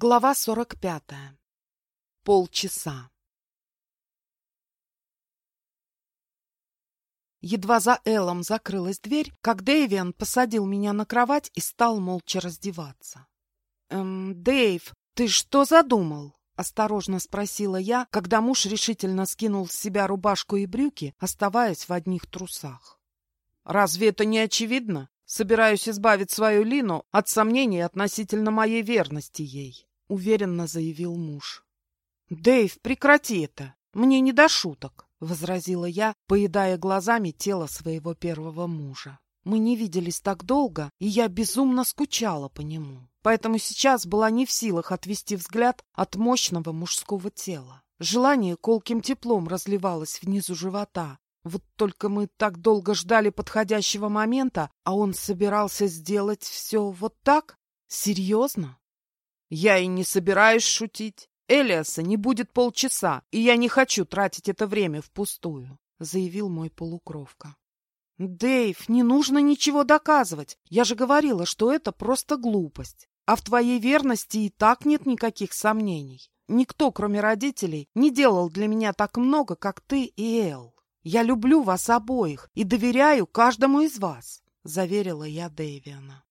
Глава сорок пятая. Полчаса. Едва за Эллом закрылась дверь, как Дэйвиан посадил меня на кровать и стал молча раздеваться. «Эм, Дэйв, ты что задумал?» — осторожно спросила я, когда муж решительно скинул с себя рубашку и брюки, оставаясь в одних трусах. «Разве это не очевидно? Собираюсь избавить свою Лину от сомнений относительно моей верности ей». — уверенно заявил муж. «Дэйв, прекрати это! Мне не до шуток!» — возразила я, поедая глазами тело своего первого мужа. Мы не виделись так долго, и я безумно скучала по нему. Поэтому сейчас была не в силах отвести взгляд от мощного мужского тела. Желание колким теплом разливалось внизу живота. Вот только мы так долго ждали подходящего момента, а он собирался сделать все вот так? Серьезно? Я и не собираюсь шутить. Элиаса не будет полчаса, и я не хочу тратить это время впустую, заявил мой полукровка. Дэйв, не нужно ничего доказывать. Я же говорила, что это просто глупость. А в твоей верности и так нет никаких сомнений. Никто, кроме родителей, не делал для меня так много, как ты и Эл. Я люблю вас обоих и доверяю каждому из вас, заверила я Дэвиана.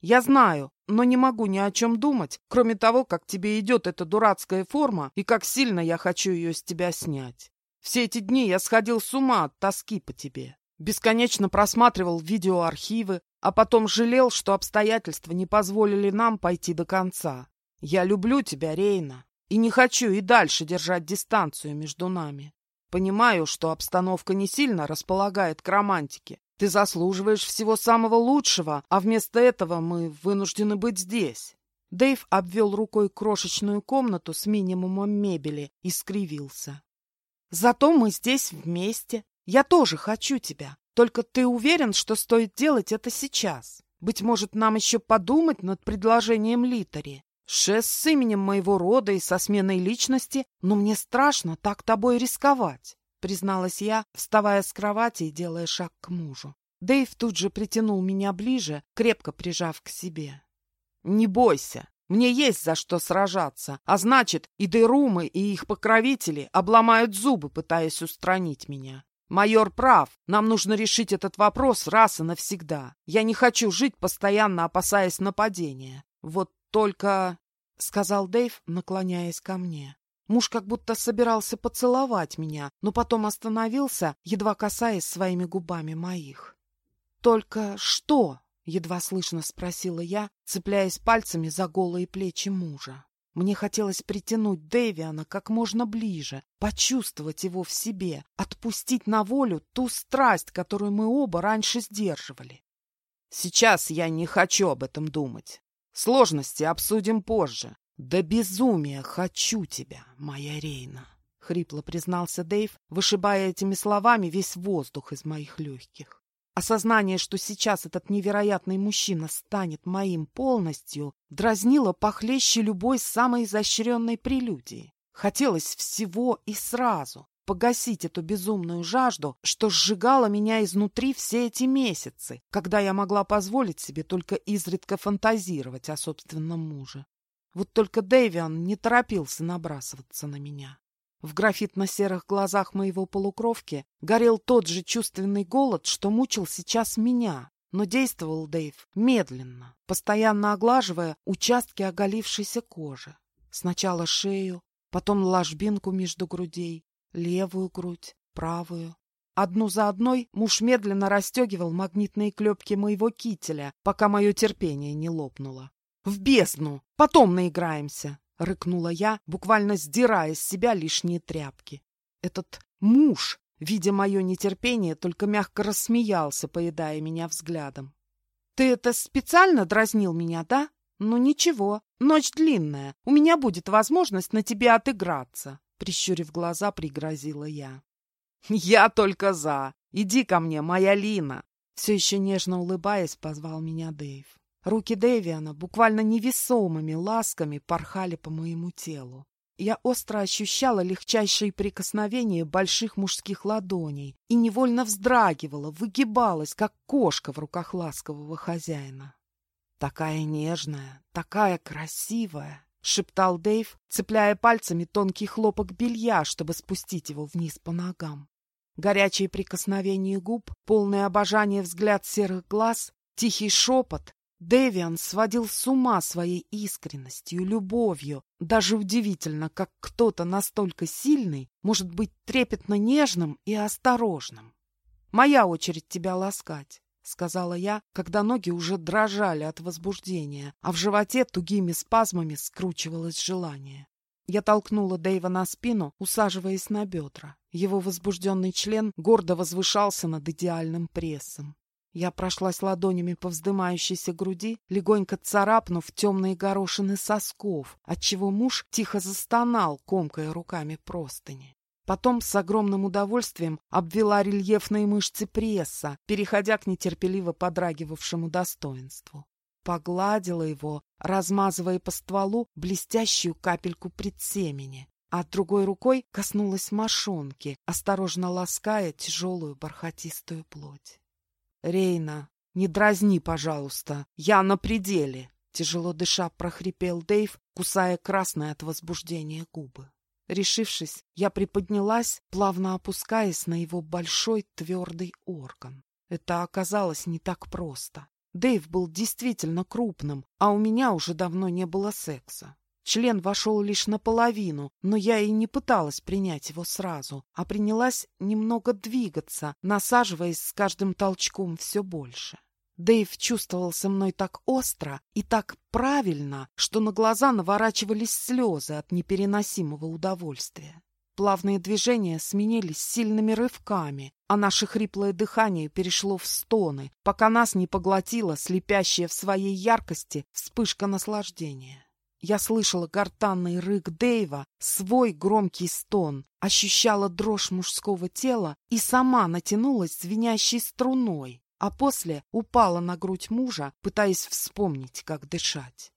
Я знаю, но не могу ни о чем думать, кроме того, как тебе идет эта дурацкая форма и как сильно я хочу ее с тебя снять. Все эти дни я сходил с ума от тоски по тебе. Бесконечно просматривал видеоархивы, а потом жалел, что обстоятельства не позволили нам пойти до конца. Я люблю тебя, Рейна, и не хочу и дальше держать дистанцию между нами. Понимаю, что обстановка не сильно располагает к романтике, ты заслуживаешь всего самого лучшего, а вместо этого мы вынуждены быть здесь. Дэйв обвел рукой крошечную комнату с минимумом мебели и скривился. Зато мы здесь вместе. Я тоже хочу тебя. Только ты уверен, что стоит делать это сейчас? Быть может, нам еще подумать над предложением Литари? Шест с именем моего рода и со сменой личности, но мне страшно так тобой рисковать. — призналась я, вставая с кровати и делая шаг к мужу. Дэйв тут же притянул меня ближе, крепко прижав к себе. «Не бойся, мне есть за что сражаться, а значит, и Дерумы, и их покровители обломают зубы, пытаясь устранить меня. Майор прав, нам нужно решить этот вопрос раз и навсегда. Я не хочу жить, постоянно опасаясь нападения. Вот только...» — сказал Дэйв, наклоняясь ко мне. Муж как будто собирался поцеловать меня, но потом остановился, едва касаясь своими губами моих. «Только что?» — едва слышно спросила я, цепляясь пальцами за голые плечи мужа. Мне хотелось притянуть Дэвиана как можно ближе, почувствовать его в себе, отпустить на волю ту страсть, которую мы оба раньше сдерживали. Сейчас я не хочу об этом думать. Сложности обсудим позже. «Да безумия хочу тебя, моя Рейна!» — хрипло признался Дэйв, вышибая этими словами весь воздух из моих легких. Осознание, что сейчас этот невероятный мужчина станет моим полностью, дразнило похлеще любой самой изощренной прелюдии. Хотелось всего и сразу, погасить эту безумную жажду, что сжигала меня изнутри все эти месяцы, когда я могла позволить себе только изредка фантазировать о собственном муже. Вот только Дэвиан не торопился набрасываться на меня. В графитно-серых глазах моего полукровки горел тот же чувственный голод, что мучил сейчас меня. Но действовал Дэйв медленно, постоянно оглаживая участки оголившейся кожи. Сначала шею, потом ложбинку между грудей, левую грудь, правую. Одну за одной муж медленно расстегивал магнитные клепки моего кителя, пока мое терпение не лопнуло. В бездну! Потом наиграемся!» — рыкнула я, буквально сдирая с себя лишние тряпки. Этот муж, видя мое нетерпение, только мягко рассмеялся, поедая меня взглядом. «Ты это специально дразнил меня, да? Ну ничего, ночь длинная, у меня будет возможность на тебе отыграться», — прищурив глаза, пригрозила я. «Я только за! Иди ко мне, моя Лина!» Все еще нежно улыбаясь, позвал меня Дэйв. Руки Дэвиана буквально невесомыми ласками порхали по моему телу. Я остро ощущала легчайшие прикосновения больших мужских ладоней и невольно вздрагивала, выгибалась, как кошка в руках ласкового хозяина. Такая нежная, такая красивая. — шептал Дэйв, цепляя пальцами тонкий хлопок белья, чтобы спустить его вниз по ногам. Горячие прикосновения губ, полное обожание взгляд серых глаз, тихий шепот. Дэвиан сводил с ума своей искренностью, любовью. Даже удивительно, как кто-то настолько сильный может быть трепетно нежным и осторожным. «Моя очередь тебя ласкать», — сказала я, когда ноги уже дрожали от возбуждения, а в животе тугими спазмами скручивалось желание. Я толкнула Дэйва на спину, усаживаясь на бедра. Его возбужденный член гордо возвышался над идеальным прессом. Я прошлась ладонями по вздымающейся груди, легонько царапнув темные горошины сосков, отчего муж тихо застонал, комкая руками простыни. Потом с огромным удовольствием обвела рельефные мышцы пресса, переходя к нетерпеливо подрагивавшему достоинству погладила его, размазывая по стволу блестящую капельку предсемени, а другой рукой коснулась мошонки, осторожно лаская тяжелую бархатистую плоть. «Рейна, не дразни, пожалуйста, я на пределе!» Тяжело дыша прохрипел Дэйв, кусая красные от возбуждения губы. Решившись, я приподнялась, плавно опускаясь на его большой твердый орган. Это оказалось не так просто. Дэйв был действительно крупным, а у меня уже давно не было секса. Член вошел лишь наполовину, но я и не пыталась принять его сразу, а принялась немного двигаться, насаживаясь с каждым толчком все больше. Дэйв чувствовал со мной так остро и так правильно, что на глаза наворачивались слезы от непереносимого удовольствия. Плавные движения сменились сильными рывками, а наше хриплое дыхание перешло в стоны, пока нас не поглотила слепящая в своей яркости вспышка наслаждения. Я слышала гортанный рык Дэйва, свой громкий стон, ощущала дрожь мужского тела и сама натянулась звенящей струной, а после упала на грудь мужа, пытаясь вспомнить, как дышать.